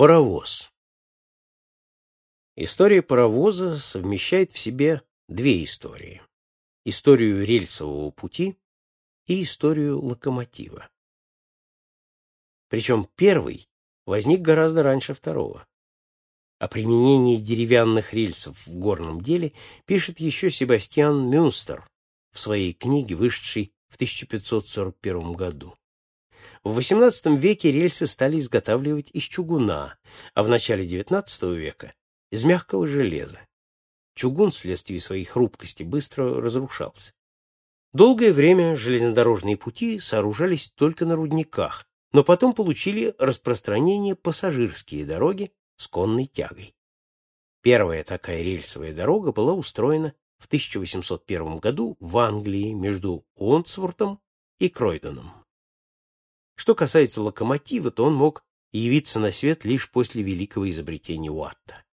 Паровоз. История паровоза совмещает в себе две истории. Историю рельсового пути и историю локомотива. Причем первый возник гораздо раньше второго. О применении деревянных рельсов в горном деле пишет еще Себастьян Мюнстер в своей книге, вышедшей в 1541 году. В XVIII веке рельсы стали изготавливать из чугуна, а в начале XIX века — из мягкого железа. Чугун вследствие своей хрупкости быстро разрушался. Долгое время железнодорожные пути сооружались только на рудниках, но потом получили распространение пассажирские дороги с конной тягой. Первая такая рельсовая дорога была устроена в 1801 году в Англии между Уонсвортом и Кройдоном. Что касается локомотива, то он мог явиться на свет лишь после великого изобретения Уатта.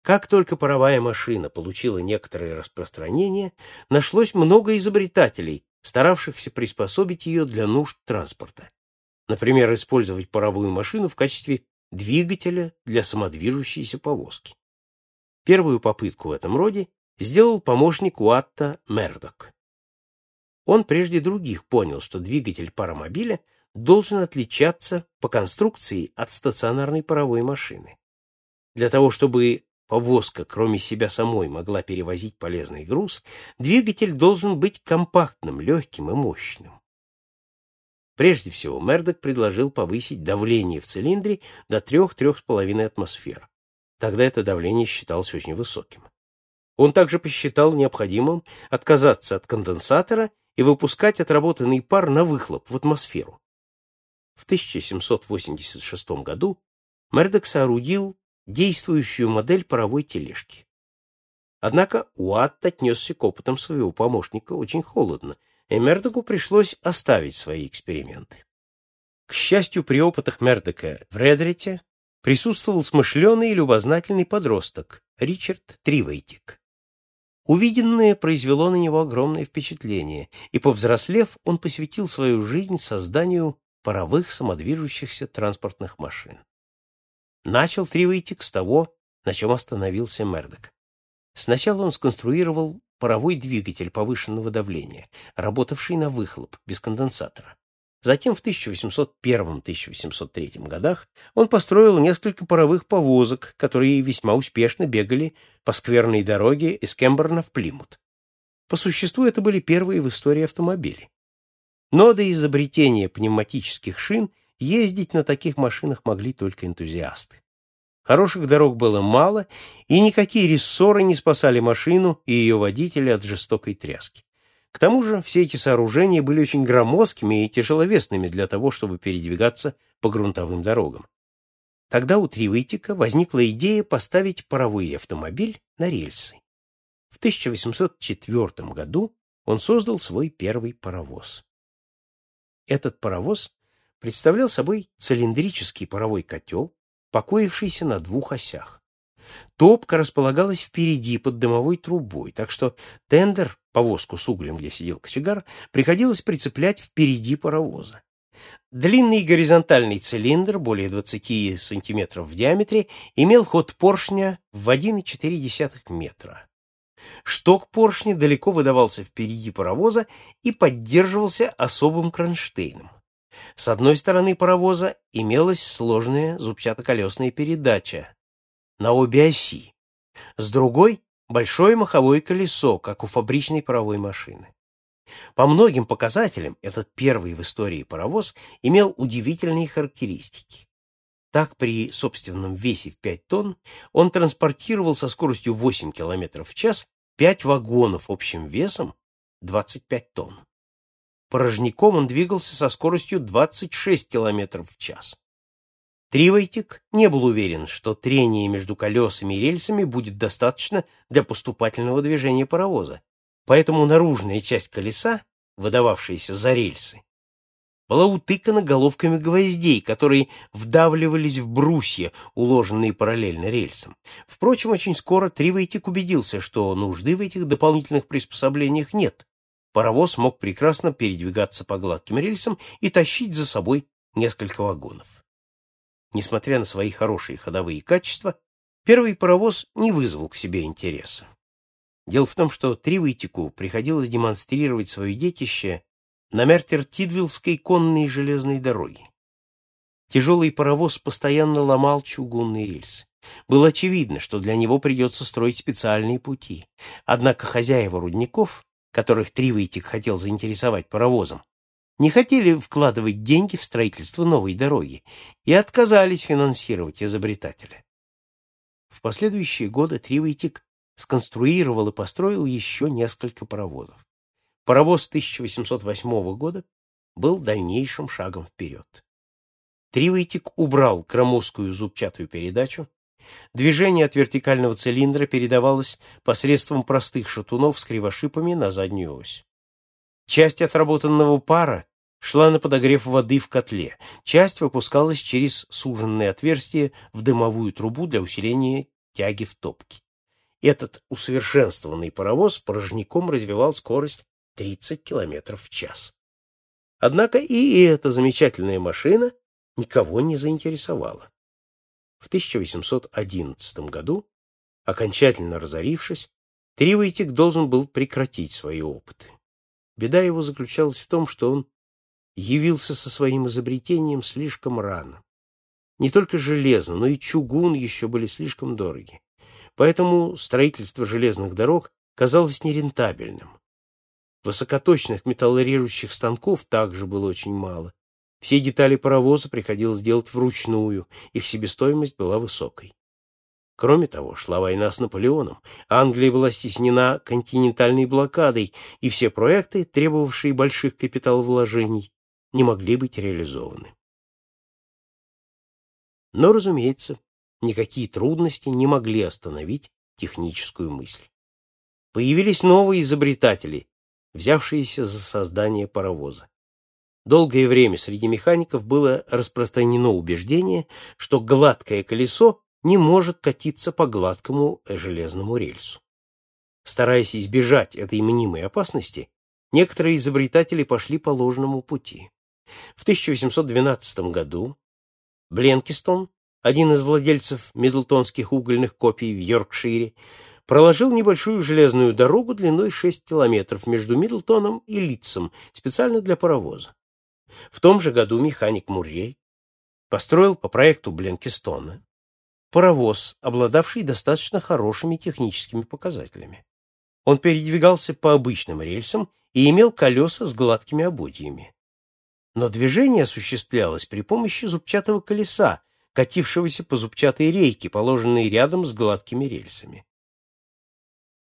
Как только паровая машина получила некоторое распространение, нашлось много изобретателей, старавшихся приспособить ее для нужд транспорта. Например, использовать паровую машину в качестве двигателя для самодвижущейся повозки. Первую попытку в этом роде сделал помощник Уатта Мердок. Он прежде других понял, что двигатель паромобиля должен отличаться по конструкции от стационарной паровой машины. Для того, чтобы повозка, кроме себя самой, могла перевозить полезный груз, двигатель должен быть компактным, легким и мощным. Прежде всего, Мердок предложил повысить давление в цилиндре до 3-3,5 атмосфер. Тогда это давление считалось очень высоким. Он также посчитал необходимым отказаться от конденсатора и выпускать отработанный пар на выхлоп в атмосферу. В 1786 году Мердок соорудил действующую модель паровой тележки. Однако Уатт отнесся к опытам своего помощника очень холодно, и Мердоку пришлось оставить свои эксперименты. К счастью, при опытах Мердока в Редрите присутствовал смышленый и любознательный подросток Ричард Тривейтик. Увиденное произвело на него огромное впечатление, и, повзрослев, он посвятил свою жизнь созданию паровых самодвижущихся транспортных машин. Начал Тривейтик с того, на чем остановился Мердок. Сначала он сконструировал паровой двигатель повышенного давления, работавший на выхлоп, без конденсатора. Затем в 1801-1803 годах он построил несколько паровых повозок, которые весьма успешно бегали по скверной дороге из Кемберна в Плимут. По существу это были первые в истории автомобили. Но до изобретения пневматических шин ездить на таких машинах могли только энтузиасты. Хороших дорог было мало, и никакие рессоры не спасали машину и ее водителя от жестокой тряски. К тому же все эти сооружения были очень громоздкими и тяжеловесными для того, чтобы передвигаться по грунтовым дорогам. Тогда у Тривитика возникла идея поставить паровой автомобиль на рельсы. В 1804 году он создал свой первый паровоз. Этот паровоз представлял собой цилиндрический паровой котел, покоившийся на двух осях. Топка располагалась впереди под дымовой трубой, так что тендер, повозку с углем, где сидел кочегар, приходилось прицеплять впереди паровоза. Длинный горизонтальный цилиндр, более 20 сантиметров в диаметре, имел ход поршня в 1,4 метра. Шток поршня далеко выдавался впереди паровоза и поддерживался особым кронштейном. С одной стороны паровоза имелась сложная зубчатоколесная передача на обе оси, с другой — большое маховое колесо, как у фабричной паровой машины. По многим показателям этот первый в истории паровоз имел удивительные характеристики. Так, при собственном весе в 5 тонн он транспортировал со скоростью 8 км в час пять вагонов общим весом 25 тонн. Порожняком он двигался со скоростью 26 км в час. Тривойтик не был уверен, что трение между колесами и рельсами будет достаточно для поступательного движения паровоза, поэтому наружная часть колеса, выдававшаяся за рельсы, была утыкана головками гвоздей, которые вдавливались в брусья, уложенные параллельно рельсам. Впрочем, очень скоро Тривейтик убедился, что нужды в этих дополнительных приспособлениях нет. Паровоз мог прекрасно передвигаться по гладким рельсам и тащить за собой несколько вагонов. Несмотря на свои хорошие ходовые качества, первый паровоз не вызвал к себе интереса. Дело в том, что Тривойтику приходилось демонстрировать свое детище на Мертер-Тидвиллской конной железной дороге. Тяжелый паровоз постоянно ломал чугунные рельсы. Было очевидно, что для него придется строить специальные пути. Однако хозяева рудников, которых Тривойтик хотел заинтересовать паровозом, не хотели вкладывать деньги в строительство новой дороги и отказались финансировать изобретателя. В последующие годы Тривойтик сконструировал и построил еще несколько паровозов. Паровоз 1808 года был дальнейшим шагом вперед. Тривойтик убрал громоздкую зубчатую передачу. Движение от вертикального цилиндра передавалось посредством простых шатунов с кривошипами на заднюю ось. Часть отработанного пара шла на подогрев воды в котле, часть выпускалась через суженное отверстие в дымовую трубу для усиления тяги в топке. Этот усовершенствованный паровоз порожняком развивал скорость 30 км в час. Однако и эта замечательная машина никого не заинтересовала. В 1811 году, окончательно разорившись, Тривойтик должен был прекратить свои опыты. Беда его заключалась в том, что он явился со своим изобретением слишком рано. Не только железо, но и чугун еще были слишком дороги. Поэтому строительство железных дорог казалось нерентабельным. Высокоточных металлорежущих станков также было очень мало. Все детали паровоза приходилось делать вручную, их себестоимость была высокой. Кроме того, шла война с Наполеоном, Англия была стеснена континентальной блокадой, и все проекты, требовавшие больших капиталовложений, не могли быть реализованы. Но, разумеется, никакие трудности не могли остановить техническую мысль. Появились новые изобретатели, взявшиеся за создание паровоза. Долгое время среди механиков было распространено убеждение, что гладкое колесо не может катиться по гладкому железному рельсу. Стараясь избежать этой мнимой опасности, некоторые изобретатели пошли по ложному пути. В 1812 году Бленкистон, один из владельцев мидлтонских угольных копий в Йоркшире, проложил небольшую железную дорогу длиной 6 километров между Мидлтоном и Литцем специально для паровоза. В том же году механик Муррей построил по проекту Бленкистона паровоз, обладавший достаточно хорошими техническими показателями. Он передвигался по обычным рельсам и имел колеса с гладкими ободьями. Но движение осуществлялось при помощи зубчатого колеса, катившегося по зубчатой рейке, положенной рядом с гладкими рельсами.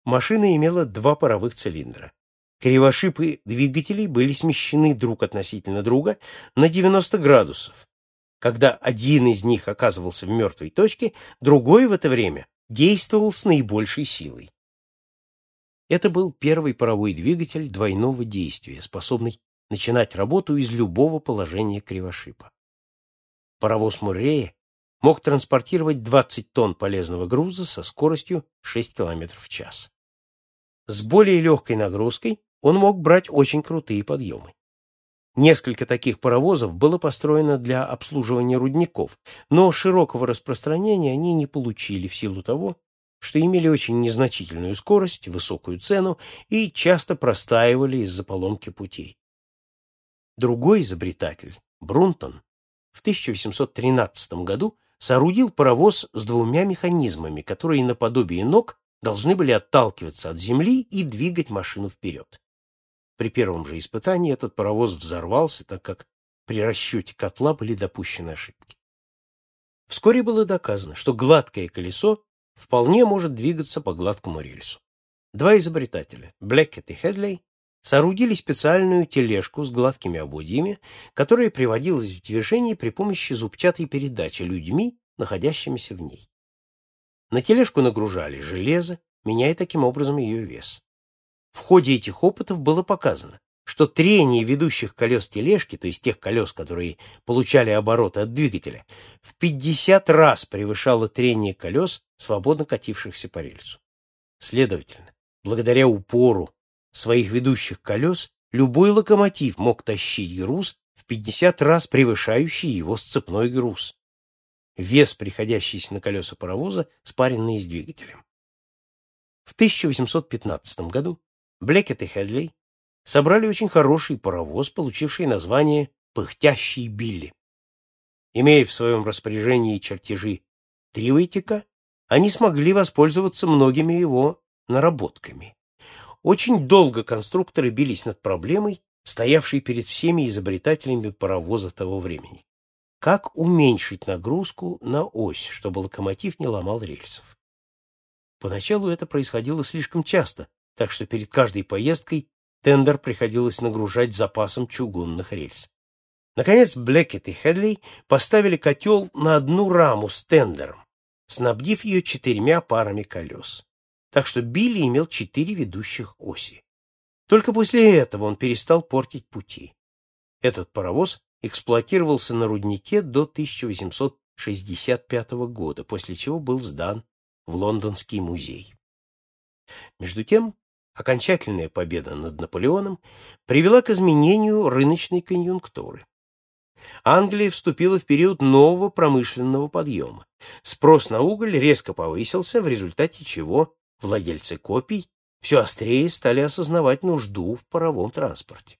Машина имела два паровых цилиндра. Кривошипы двигателей были смещены друг относительно друга на 90 градусов. Когда один из них оказывался в мертвой точке, другой в это время действовал с наибольшей силой. Это был первый паровой двигатель двойного действия, способный начинать работу из любого положения кривошипа. Паровоз Муррея мог транспортировать 20 тонн полезного груза со скоростью 6 км в час. С более легкой нагрузкой он мог брать очень крутые подъемы. Несколько таких паровозов было построено для обслуживания рудников, но широкого распространения они не получили в силу того, что имели очень незначительную скорость, высокую цену и часто простаивали из-за поломки путей. Другой изобретатель, Брунтон, в 1813 году соорудил паровоз с двумя механизмами, которые наподобие ног должны были отталкиваться от земли и двигать машину вперед. При первом же испытании этот паровоз взорвался, так как при расчете котла были допущены ошибки. Вскоре было доказано, что гладкое колесо вполне может двигаться по гладкому рельсу. Два изобретателя, Блэкет и Хедлей, соорудили специальную тележку с гладкими ободьями, которая приводилась в движение при помощи зубчатой передачи людьми, находящимися в ней. На тележку нагружали железо, меняя таким образом ее вес. В ходе этих опытов было показано, что трение ведущих колес тележки, то есть тех колес, которые получали обороты от двигателя, в 50 раз превышало трение колес, свободно катившихся по рельсу. Следовательно, благодаря упору своих ведущих колес, любой локомотив мог тащить груз в 50 раз превышающий его сцепной груз. Вес, приходящийся на колеса паровоза, спаренный с двигателем. В 1815 году Блекет и Хедли собрали очень хороший паровоз, получивший название «Пыхтящий Билли». Имея в своем распоряжении чертежи Тривейтика, они смогли воспользоваться многими его наработками. Очень долго конструкторы бились над проблемой, стоявшей перед всеми изобретателями паровоза того времени. Как уменьшить нагрузку на ось, чтобы локомотив не ломал рельсов? Поначалу это происходило слишком часто, так что перед каждой поездкой тендер приходилось нагружать запасом чугунных рельс. Наконец, Блекет и Хедли поставили котел на одну раму с тендером, снабдив ее четырьмя парами колес. Так что Билли имел четыре ведущих оси. Только после этого он перестал портить пути. Этот паровоз эксплуатировался на руднике до 1865 года, после чего был сдан в Лондонский музей. Между тем, окончательная победа над Наполеоном привела к изменению рыночной конъюнктуры. Англия вступила в период нового промышленного подъема. Спрос на уголь резко повысился, в результате чего владельцы копий все острее стали осознавать нужду в паровом транспорте.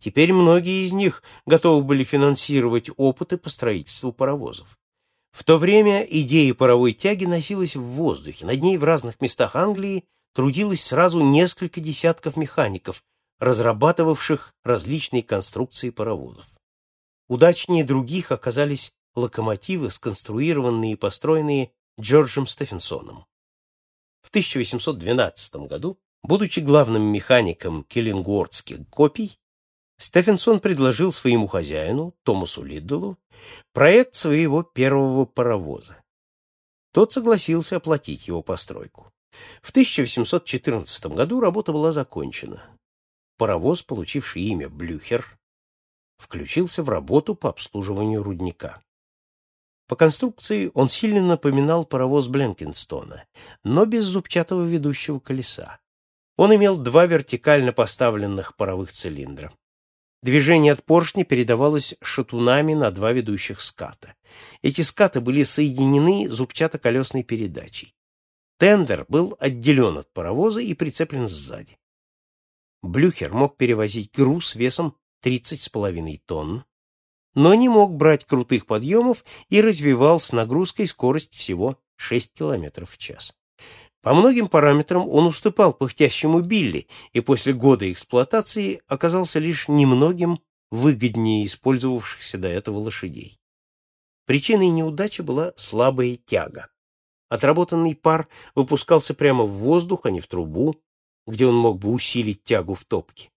Теперь многие из них готовы были финансировать опыты по строительству паровозов. В то время идея паровой тяги носилась в воздухе. Над ней в разных местах Англии трудилось сразу несколько десятков механиков, разрабатывавших различные конструкции паровозов. Удачнее других оказались локомотивы, сконструированные и построенные Джорджем Стефенсоном. В 1812 году, будучи главным механиком келлингуордских копий, Стефенсон предложил своему хозяину, Томасу Лидделу, проект своего первого паровоза. Тот согласился оплатить его постройку. В 1814 году работа была закончена. Паровоз, получивший имя Блюхер, включился в работу по обслуживанию рудника. По конструкции он сильно напоминал паровоз Бленкинстона, но без зубчатого ведущего колеса. Он имел два вертикально поставленных паровых цилиндра. Движение от поршня передавалось шатунами на два ведущих ската. Эти скаты были соединены зубчато-колесной передачей. Тендер был отделен от паровоза и прицеплен сзади. Блюхер мог перевозить груз весом 30,5 тонн, но не мог брать крутых подъемов и развивал с нагрузкой скорость всего 6 км в час. По многим параметрам он уступал пыхтящему Билли и после года эксплуатации оказался лишь немногим выгоднее использовавшихся до этого лошадей. Причиной неудачи была слабая тяга. Отработанный пар выпускался прямо в воздух, а не в трубу, где он мог бы усилить тягу в топке.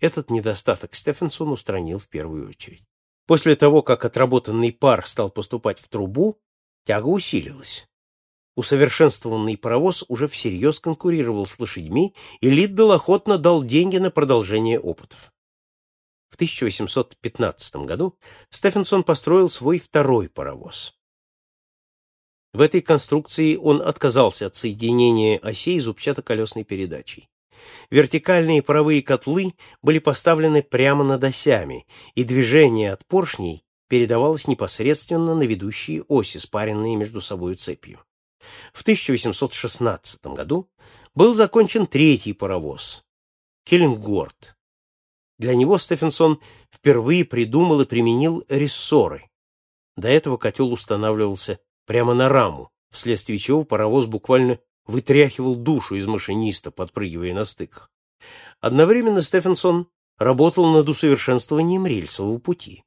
Этот недостаток Стефенсон устранил в первую очередь. После того, как отработанный пар стал поступать в трубу, тяга усилилась. Усовершенствованный паровоз уже всерьез конкурировал с лошадьми, и Лиддл охотно дал деньги на продолжение опытов. В 1815 году Стефенсон построил свой второй паровоз. В этой конструкции он отказался от соединения осей зубчато-колесной передачей. Вертикальные паровые котлы были поставлены прямо над осями, и движение от поршней передавалось непосредственно на ведущие оси, спаренные между собой цепью. В 1816 году был закончен третий паровоз — Келлингорд. Для него Стефенсон впервые придумал и применил рессоры. До этого котел устанавливался прямо на раму, вследствие чего паровоз буквально вытряхивал душу из машиниста, подпрыгивая на стыках. Одновременно Стефенсон работал над усовершенствованием рельсового пути.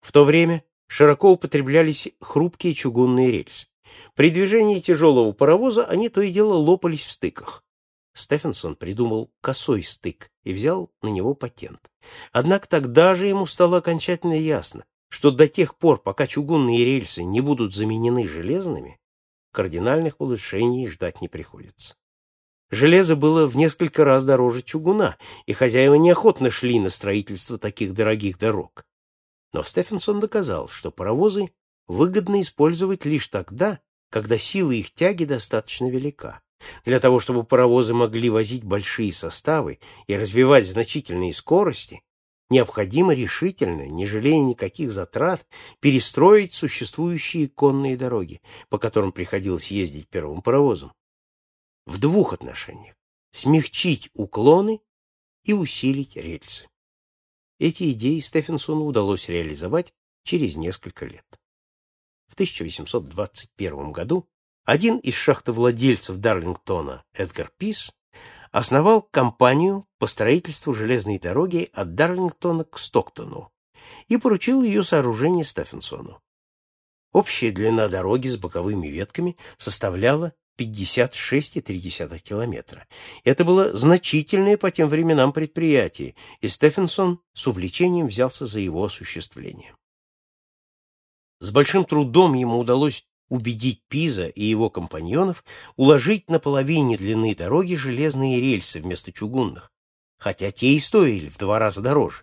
В то время широко употреблялись хрупкие чугунные рельсы. При движении тяжелого паровоза они то и дело лопались в стыках. Стефенсон придумал косой стык и взял на него патент. Однако тогда же ему стало окончательно ясно, что до тех пор, пока чугунные рельсы не будут заменены железными, кардинальных улучшений ждать не приходится. Железо было в несколько раз дороже чугуна, и хозяева неохотно шли на строительство таких дорогих дорог. Но Стефенсон доказал, что паровозы выгодно использовать лишь тогда, когда сила их тяги достаточно велика. Для того, чтобы паровозы могли возить большие составы и развивать значительные скорости, необходимо решительно, не жалея никаких затрат, перестроить существующие конные дороги, по которым приходилось ездить первым паровозом. В двух отношениях – смягчить уклоны и усилить рельсы. Эти идеи Стефенсону удалось реализовать через несколько лет. В 1821 году один из шахтовладельцев Дарлингтона, Эдгар Пис, основал компанию по строительству железной дороги от Дарлингтона к Стоктону и поручил ее сооружение Стефенсону. Общая длина дороги с боковыми ветками составляла 56,3 километра. Это было значительное по тем временам предприятие, и Стефенсон с увлечением взялся за его осуществление. С большим трудом ему удалось убедить Пиза и его компаньонов уложить на половине длины дороги железные рельсы вместо чугунных, хотя те и стоили в два раза дороже.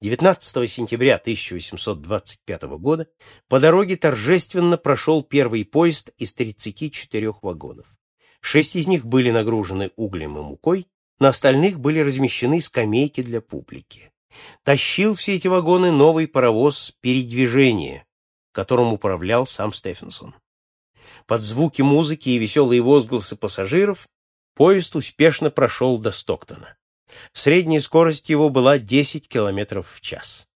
19 сентября 1825 года по дороге торжественно прошел первый поезд из 34 вагонов. Шесть из них были нагружены углем и мукой, на остальных были размещены скамейки для публики. Тащил все эти вагоны новый паровоз передвижения, которым управлял сам Стефенсон. Под звуки музыки и веселые возгласы пассажиров поезд успешно прошел до Стоктона. Средняя скорость его была 10 км в час.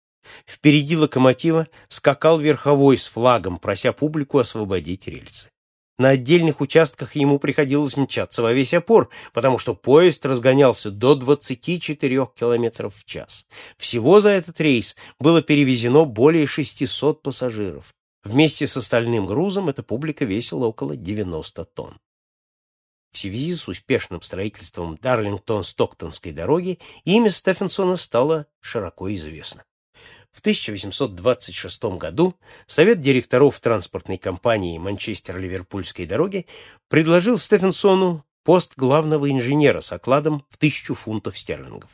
Впереди локомотива скакал верховой с флагом, прося публику освободить рельсы. На отдельных участках ему приходилось мчаться во весь опор, потому что поезд разгонялся до 24 км в час. Всего за этот рейс было перевезено более 600 пассажиров. Вместе с остальным грузом эта публика весила около 90 тонн. В связи с успешным строительством Дарлингтон-Стоктонской дороги имя Стефенсона стало широко известно. В 1826 году Совет директоров транспортной компании Манчестер-Ливерпульской дороги предложил Стефенсону пост главного инженера с окладом в тысячу фунтов стерлингов.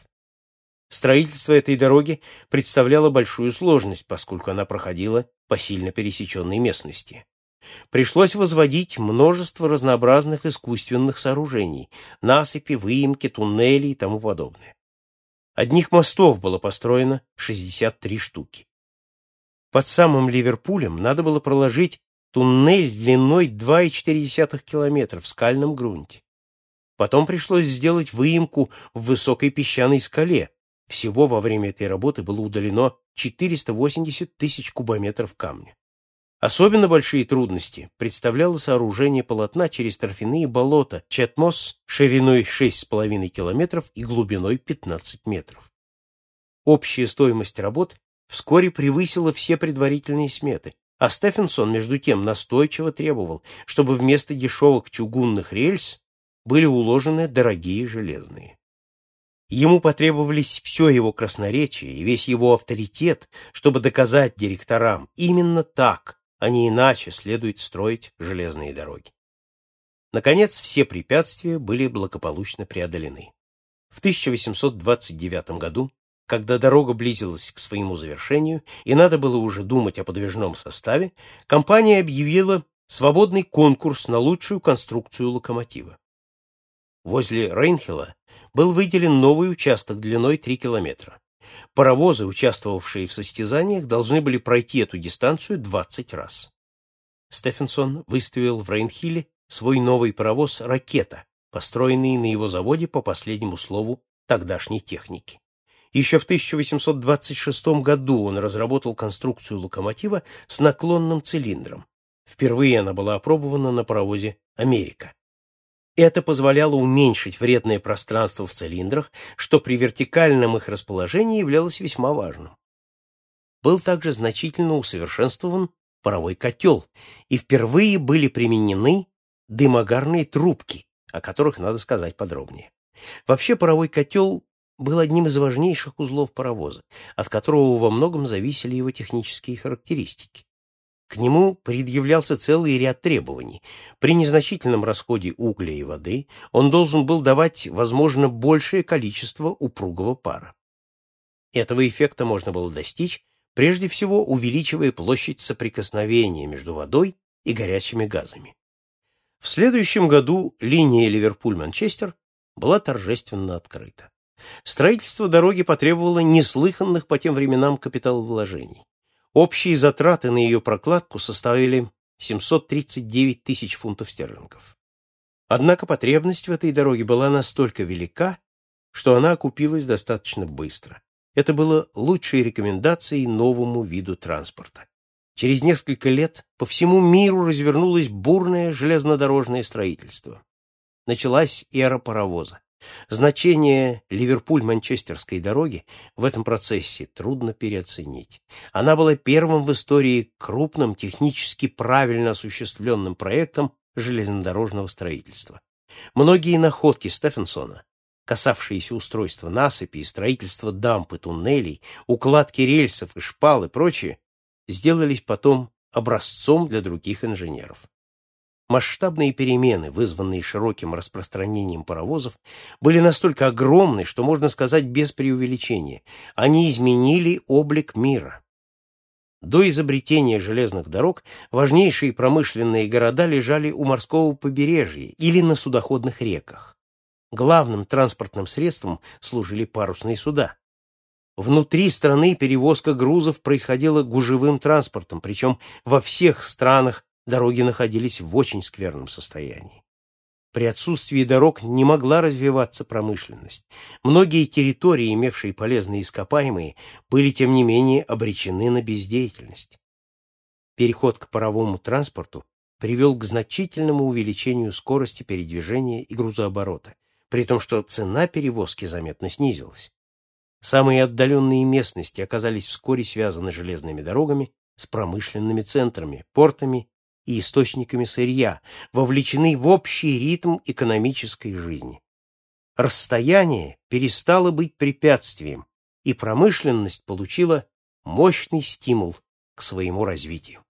Строительство этой дороги представляло большую сложность, поскольку она проходила по сильно пересеченной местности. Пришлось возводить множество разнообразных искусственных сооружений, насыпи, выемки, туннели и тому подобное. Одних мостов было построено 63 штуки. Под самым Ливерпулем надо было проложить туннель длиной 2,4 километра в скальном грунте. Потом пришлось сделать выемку в высокой песчаной скале. Всего во время этой работы было удалено 480 тысяч кубометров камня. Особенно большие трудности представляло сооружение полотна через торфяные болота Четмос шириной 6,5 километров и глубиной 15 метров. Общая стоимость работ вскоре превысила все предварительные сметы, а Стефенсон, между тем, настойчиво требовал, чтобы вместо дешевых чугунных рельс были уложены дорогие железные. Ему потребовались все его красноречие и весь его авторитет, чтобы доказать директорам именно так а не иначе следует строить железные дороги. Наконец, все препятствия были благополучно преодолены. В 1829 году, когда дорога близилась к своему завершению и надо было уже думать о подвижном составе, компания объявила свободный конкурс на лучшую конструкцию локомотива. Возле Рейнхела был выделен новый участок длиной 3 километра. Паровозы, участвовавшие в состязаниях, должны были пройти эту дистанцию 20 раз. Стефенсон выставил в Рейнхилле свой новый паровоз «Ракета», построенный на его заводе по последнему слову тогдашней техники. Еще в 1826 году он разработал конструкцию локомотива с наклонным цилиндром. Впервые она была опробована на паровозе «Америка». Это позволяло уменьшить вредное пространство в цилиндрах, что при вертикальном их расположении являлось весьма важным. Был также значительно усовершенствован паровой котел, и впервые были применены дымогарные трубки, о которых надо сказать подробнее. Вообще паровой котел был одним из важнейших узлов паровоза, от которого во многом зависели его технические характеристики. К нему предъявлялся целый ряд требований. При незначительном расходе угля и воды он должен был давать, возможно, большее количество упругого пара. Этого эффекта можно было достичь, прежде всего увеличивая площадь соприкосновения между водой и горячими газами. В следующем году линия Ливерпуль-Манчестер была торжественно открыта. Строительство дороги потребовало неслыханных по тем временам капиталовложений. Общие затраты на ее прокладку составили 739 тысяч фунтов стерлингов. Однако потребность в этой дороге была настолько велика, что она окупилась достаточно быстро. Это было лучшей рекомендацией новому виду транспорта. Через несколько лет по всему миру развернулось бурное железнодорожное строительство. Началась эра паровоза. Значение Ливерпуль-Манчестерской дороги в этом процессе трудно переоценить. Она была первым в истории крупным, технически правильно осуществленным проектом железнодорожного строительства. Многие находки Стефенсона, касавшиеся устройства насыпи и строительства дамб и туннелей, укладки рельсов и шпал и прочее, сделались потом образцом для других инженеров. Масштабные перемены, вызванные широким распространением паровозов, были настолько огромны, что можно сказать без преувеличения, они изменили облик мира. До изобретения железных дорог важнейшие промышленные города лежали у морского побережья или на судоходных реках. Главным транспортным средством служили парусные суда. Внутри страны перевозка грузов происходила гужевым транспортом, причем во всех странах дороги находились в очень скверном состоянии. При отсутствии дорог не могла развиваться промышленность. Многие территории, имевшие полезные ископаемые, были, тем не менее, обречены на бездеятельность. Переход к паровому транспорту привел к значительному увеличению скорости передвижения и грузооборота, при том, что цена перевозки заметно снизилась. Самые отдаленные местности оказались вскоре связаны железными дорогами с промышленными центрами, портами и источниками сырья, вовлечены в общий ритм экономической жизни. Расстояние перестало быть препятствием, и промышленность получила мощный стимул к своему развитию.